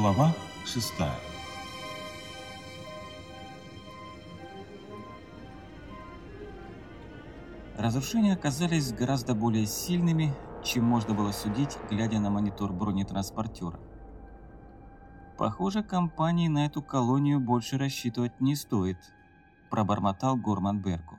Глава 6 Разрушения оказались гораздо более сильными, чем можно было судить, глядя на монитор бронетранспортера. «Похоже, компании на эту колонию больше рассчитывать не стоит», – пробормотал Горман Берку.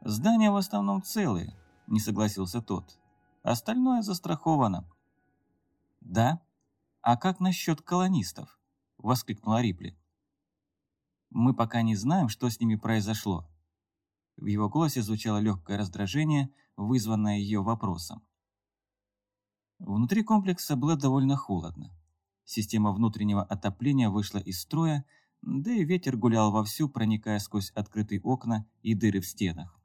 «Здания в основном целые», – не согласился тот. «Остальное застраховано». «Да? А как насчет колонистов?» – воскликнула Рипли. «Мы пока не знаем, что с ними произошло». В его голосе звучало легкое раздражение, вызванное ее вопросом. Внутри комплекса было довольно холодно. Система внутреннего отопления вышла из строя, да и ветер гулял вовсю, проникая сквозь открытые окна и дыры в стенах.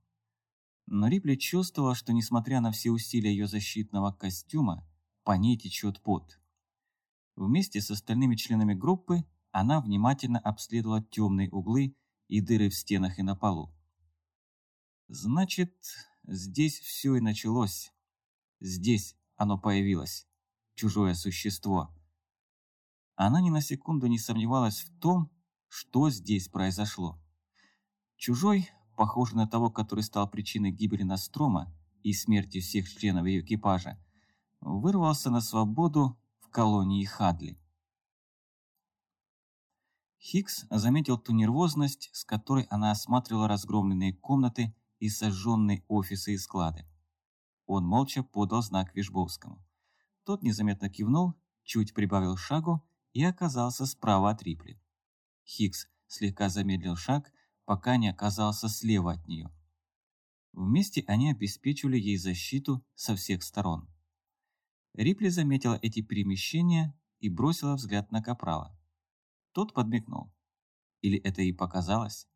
Но Рипли чувствовала, что несмотря на все усилия ее защитного костюма, по ней течет пот. Вместе с остальными членами группы она внимательно обследовала темные углы и дыры в стенах и на полу. Значит, здесь все и началось. Здесь оно появилось, чужое существо. Она ни на секунду не сомневалась в том, что здесь произошло. Чужой, похожий на того, который стал причиной гибели Настрома и смерти всех членов ее экипажа, вырвался на свободу колонии Хадли. Хикс заметил ту нервозность, с которой она осматривала разгромленные комнаты и сожженные офисы и склады. Он молча подал знак Вишбовскому. Тот незаметно кивнул, чуть прибавил шагу и оказался справа от Рипли. Хикс слегка замедлил шаг, пока не оказался слева от нее. Вместе они обеспечивали ей защиту со всех сторон. Рипли заметила эти перемещения и бросила взгляд на Капрала. Тот подмигнул. Или это ей показалось?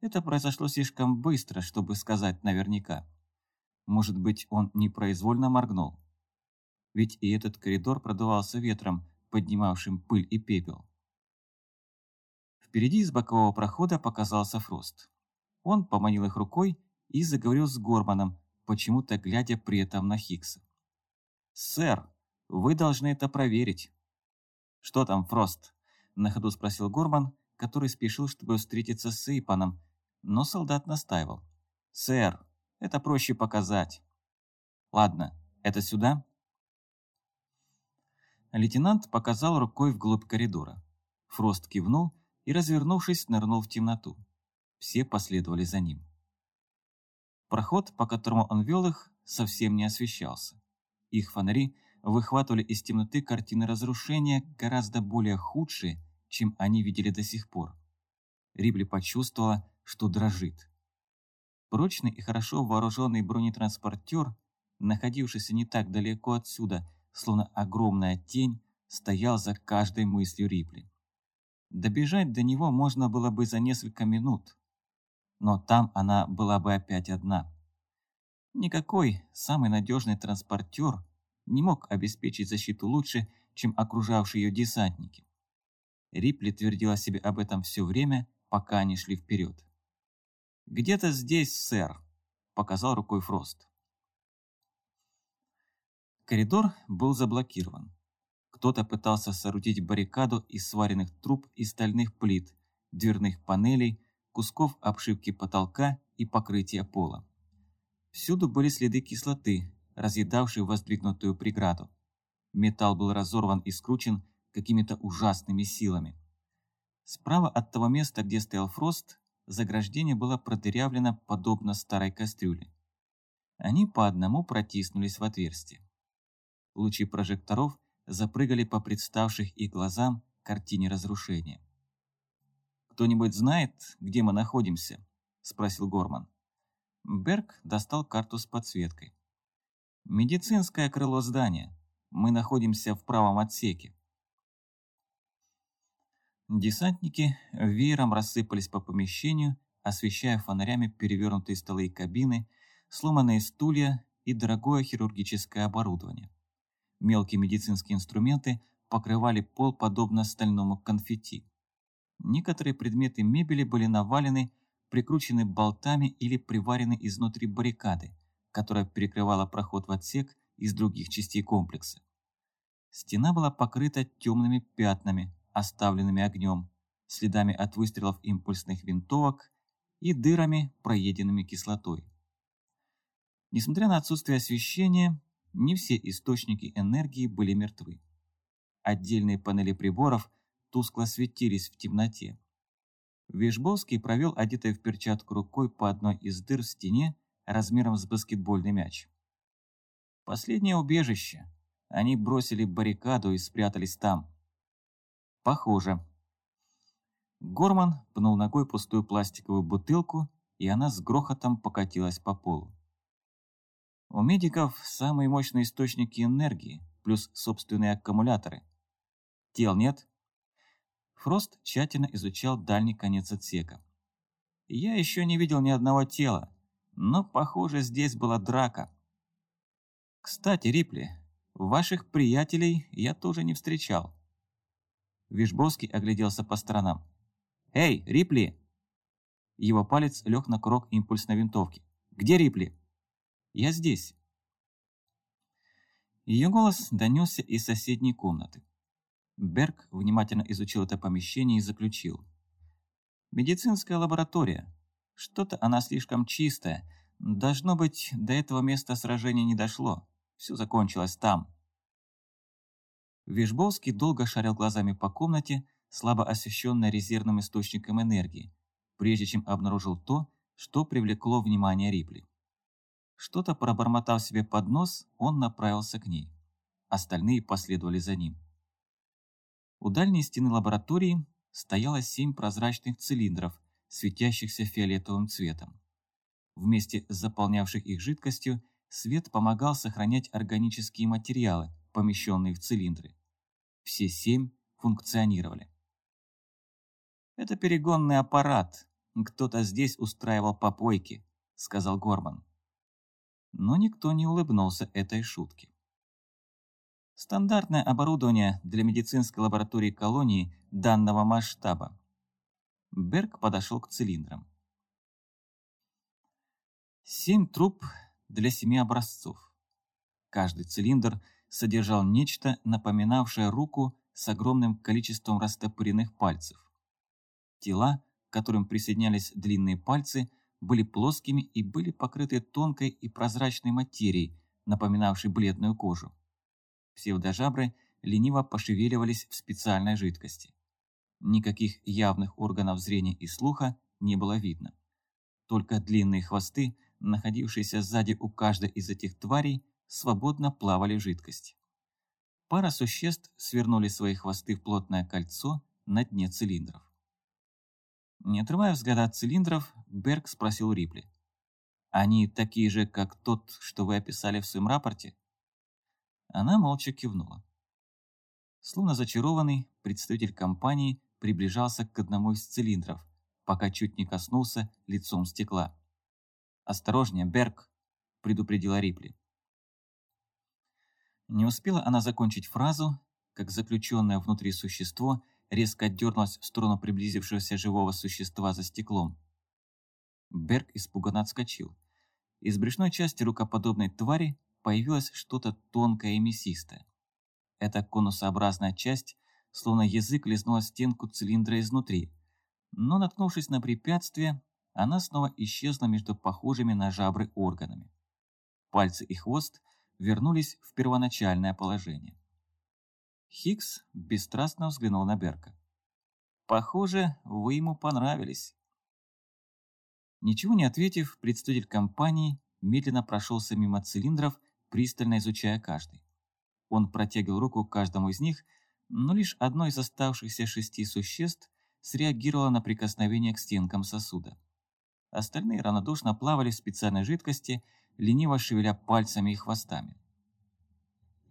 Это произошло слишком быстро, чтобы сказать наверняка. Может быть, он непроизвольно моргнул. Ведь и этот коридор продувался ветром, поднимавшим пыль и пепел. Впереди из бокового прохода показался Фрост. Он поманил их рукой и заговорил с Горманом, почему-то глядя при этом на Хиггса. «Сэр, вы должны это проверить». «Что там, Фрост?» – на ходу спросил Горман, который спешил, чтобы встретиться с Эйпаном, но солдат настаивал. «Сэр, это проще показать». «Ладно, это сюда?» Лейтенант показал рукой вглубь коридора. Фрост кивнул и, развернувшись, нырнул в темноту. Все последовали за ним. Проход, по которому он вел их, совсем не освещался. Их фонари выхватывали из темноты картины разрушения гораздо более худшие, чем они видели до сих пор. Рибли почувствовала, что дрожит. Прочный и хорошо вооруженный бронетранспортер, находившийся не так далеко отсюда, словно огромная тень, стоял за каждой мыслью Рипли. Добежать до него можно было бы за несколько минут, но там она была бы опять одна. Никакой самый надежный транспортер не мог обеспечить защиту лучше, чем окружавшие ее десантники. Рипли твердила себе об этом все время, пока они шли вперед. «Где-то здесь, сэр», — показал рукой Фрост. Коридор был заблокирован. Кто-то пытался соорудить баррикаду из сваренных труб и стальных плит, дверных панелей, кусков обшивки потолка и покрытия пола. Всюду были следы кислоты, разъедавшей воздвигнутую преграду. Металл был разорван и скручен какими-то ужасными силами. Справа от того места, где стоял Фрост, заграждение было продырявлено подобно старой кастрюле. Они по одному протиснулись в отверстие. Лучи прожекторов запрыгали по представших их глазам картине разрушения. «Кто-нибудь знает, где мы находимся?» – спросил Горман. Берг достал карту с подсветкой. «Медицинское крыло здания. Мы находимся в правом отсеке». Десантники веером рассыпались по помещению, освещая фонарями перевернутые столы и кабины, сломанные стулья и дорогое хирургическое оборудование. Мелкие медицинские инструменты покрывали пол подобно стальному конфетти. Некоторые предметы мебели были навалены, прикручены болтами или приварены изнутри баррикады, которая перекрывала проход в отсек из других частей комплекса. Стена была покрыта темными пятнами, оставленными огнем, следами от выстрелов импульсных винтовок и дырами, проеденными кислотой. Несмотря на отсутствие освещения, не все источники энергии были мертвы. Отдельные панели приборов тускло светились в темноте. Вишбовский провел одетой в перчатку рукой по одной из дыр в стене размером с баскетбольный мяч. Последнее убежище. Они бросили баррикаду и спрятались там. Похоже. Горман пнул ногой пустую пластиковую бутылку, и она с грохотом покатилась по полу. У медиков самые мощные источники энергии, плюс собственные аккумуляторы. Тел нет? Фрост тщательно изучал дальний конец отсека. Я еще не видел ни одного тела, но, похоже, здесь была драка. Кстати, Рипли, ваших приятелей я тоже не встречал. Вишбовский огляделся по сторонам. «Эй, Рипли!» Его палец лег на курок импульсной винтовки. «Где Рипли?» «Я здесь». Ее голос донесся из соседней комнаты. Берг внимательно изучил это помещение и заключил. «Медицинская лаборатория. Что-то она слишком чистая. Должно быть, до этого места сражения не дошло. Все закончилось там». Вишбовский долго шарил глазами по комнате, слабо освещенной резервным источником энергии, прежде чем обнаружил то, что привлекло внимание Рипли. Что-то пробормотав себе под нос, он направился к ней. Остальные последовали за ним. У дальней стены лаборатории стояло семь прозрачных цилиндров, светящихся фиолетовым цветом. Вместе с заполнявших их жидкостью свет помогал сохранять органические материалы, помещенные в цилиндры. Все семь функционировали. «Это перегонный аппарат. Кто-то здесь устраивал попойки», — сказал Горман но никто не улыбнулся этой шутке. Стандартное оборудование для медицинской лаборатории колонии данного масштаба. Берг подошел к цилиндрам. Семь труб для семи образцов. Каждый цилиндр содержал нечто, напоминавшее руку с огромным количеством растопыренных пальцев. Тела, к которым присоединялись длинные пальцы, были плоскими и были покрыты тонкой и прозрачной материей, напоминавшей бледную кожу. Псевдожабры лениво пошевеливались в специальной жидкости. Никаких явных органов зрения и слуха не было видно. Только длинные хвосты, находившиеся сзади у каждой из этих тварей, свободно плавали в жидкости. Пара существ свернули свои хвосты в плотное кольцо на дне цилиндров. Не отрывая взгляда от цилиндров, Берг спросил Рипли. «Они такие же, как тот, что вы описали в своем рапорте?» Она молча кивнула. Словно зачарованный, представитель компании приближался к одному из цилиндров, пока чуть не коснулся лицом стекла. «Осторожнее, Берг!» – предупредила Рипли. Не успела она закончить фразу, как заключенное внутри существо – резко дернулась в сторону приблизившегося живого существа за стеклом. Берг испуганно отскочил. Из брюшной части рукоподобной твари появилось что-то тонкое и мясистое. Эта конусообразная часть, словно язык, лизнула стенку цилиндра изнутри, но, наткнувшись на препятствие, она снова исчезла между похожими на жабры органами. Пальцы и хвост вернулись в первоначальное положение. Хикс бесстрастно взглянул на Берка. «Похоже, вы ему понравились». Ничего не ответив, представитель компании медленно прошелся мимо цилиндров, пристально изучая каждый. Он протягивал руку к каждому из них, но лишь одно из оставшихся шести существ среагировало на прикосновение к стенкам сосуда. Остальные равнодушно плавали в специальной жидкости, лениво шевеля пальцами и хвостами.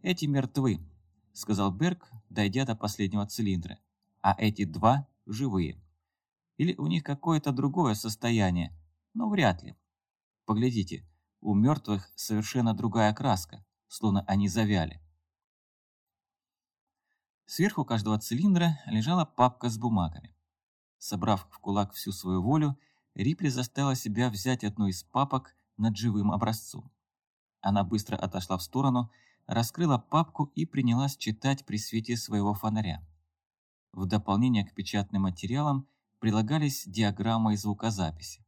«Эти мертвы», — сказал Берг, дойдя до последнего цилиндра. «А эти два живые. Или у них какое-то другое состояние, но вряд ли. Поглядите, у мертвых совершенно другая краска, словно они завяли». Сверху каждого цилиндра лежала папка с бумагами. Собрав в кулак всю свою волю, Рипли заставила себя взять одну из папок над живым образцом. Она быстро отошла в сторону, раскрыла папку и принялась читать при свете своего фонаря. В дополнение к печатным материалам прилагались диаграммы и звукозаписи.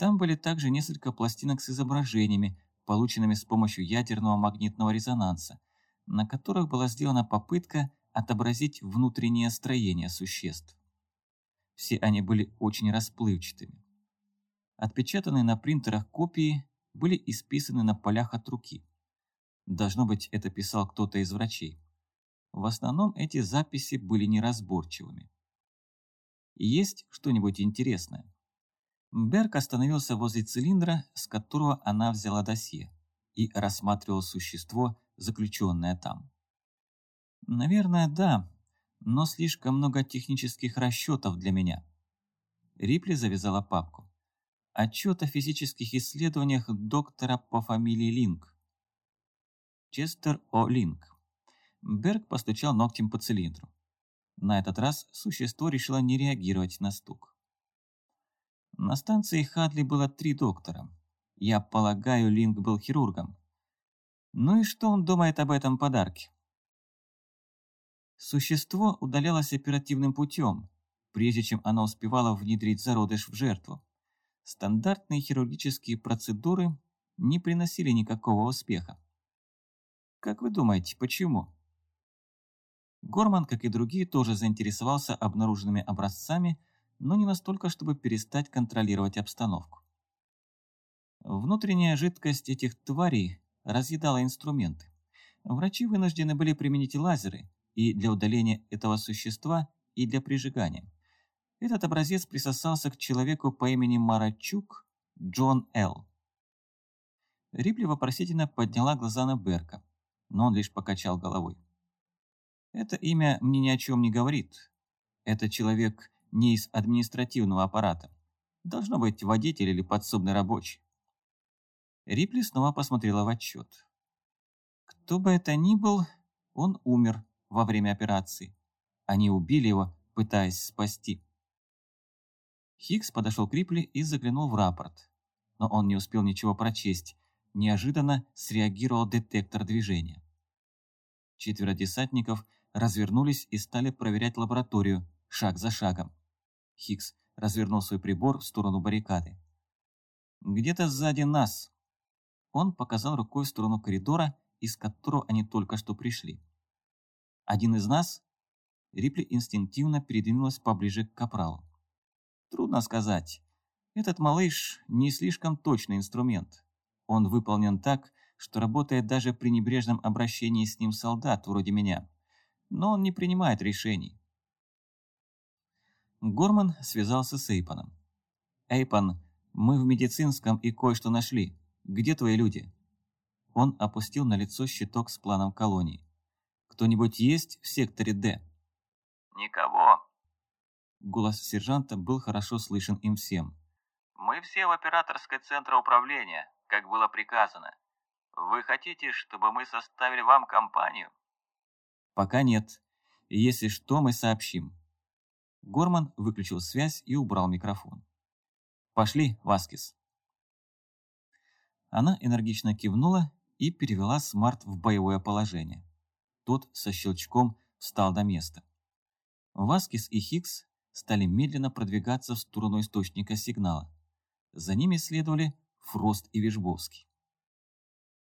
Там были также несколько пластинок с изображениями, полученными с помощью ядерного магнитного резонанса, на которых была сделана попытка отобразить внутреннее строение существ. Все они были очень расплывчатыми. Отпечатанные на принтерах копии были исписаны на полях от руки. Должно быть, это писал кто-то из врачей. В основном эти записи были неразборчивыми. Есть что-нибудь интересное? Берг остановился возле цилиндра, с которого она взяла досье, и рассматривал существо, заключенное там. Наверное, да, но слишком много технических расчетов для меня. Рипли завязала папку. Отчет о физических исследованиях доктора по фамилии Линк. Честер О. Линк. Берг постучал ногтем по цилиндру. На этот раз существо решило не реагировать на стук. На станции Хадли было три доктора. Я полагаю, Линк был хирургом. Ну и что он думает об этом подарке? Существо удалялось оперативным путем, прежде чем оно успевало внедрить зародыш в жертву. Стандартные хирургические процедуры не приносили никакого успеха. Как вы думаете, почему? Горман, как и другие, тоже заинтересовался обнаруженными образцами, но не настолько, чтобы перестать контролировать обстановку. Внутренняя жидкость этих тварей разъедала инструменты. Врачи вынуждены были применить лазеры, и для удаления этого существа, и для прижигания. Этот образец присосался к человеку по имени Марачук Джон Л. Рипли вопросительно подняла глаза на Берка, но он лишь покачал головой. «Это имя мне ни о чем не говорит. Это человек не из административного аппарата. Должно быть водитель или подсобный рабочий». Рипли снова посмотрела в отчет. Кто бы это ни был, он умер, во время операции. Они убили его, пытаясь спасти. Хикс подошел к Рипли и заглянул в рапорт. Но он не успел ничего прочесть. Неожиданно среагировал детектор движения. Четверо десантников развернулись и стали проверять лабораторию, шаг за шагом. Хикс развернул свой прибор в сторону баррикады. «Где-то сзади нас!» Он показал рукой в сторону коридора, из которого они только что пришли. Один из нас? Рипли инстинктивно передвинулась поближе к капралу. Трудно сказать. Этот малыш не слишком точный инструмент. Он выполнен так, что работает даже при небрежном обращении с ним солдат, вроде меня. Но он не принимает решений. Горман связался с Эйпаном. «Эйпан, мы в медицинском и кое-что нашли. Где твои люди?» Он опустил на лицо щиток с планом колонии. Кто-нибудь есть в секторе Д?» «Никого». Голос сержанта был хорошо слышен им всем. «Мы все в операторской центре управления, как было приказано. Вы хотите, чтобы мы составили вам компанию?» «Пока нет. Если что, мы сообщим». Горман выключил связь и убрал микрофон. «Пошли, Васкис». Она энергично кивнула и перевела смарт-ган в боевое положение. Тот со щелчком встал на место. Васкис и Хикс стали медленно продвигаться в сторону источника сигнала. За ними следовали Фрост и Вишбовский.